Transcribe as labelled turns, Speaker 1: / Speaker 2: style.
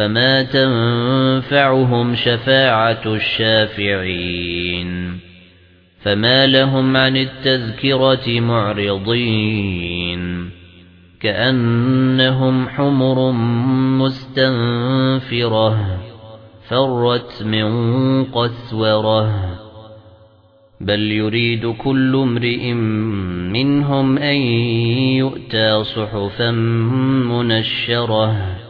Speaker 1: فما تنفعهم شفاعة الشافعين فما لهم عن التذكرة معرضين كأنهم حمر مستنفرة فرت من قسوره بل يريد كل امرئ منهم أن يؤتى صحفا منشرة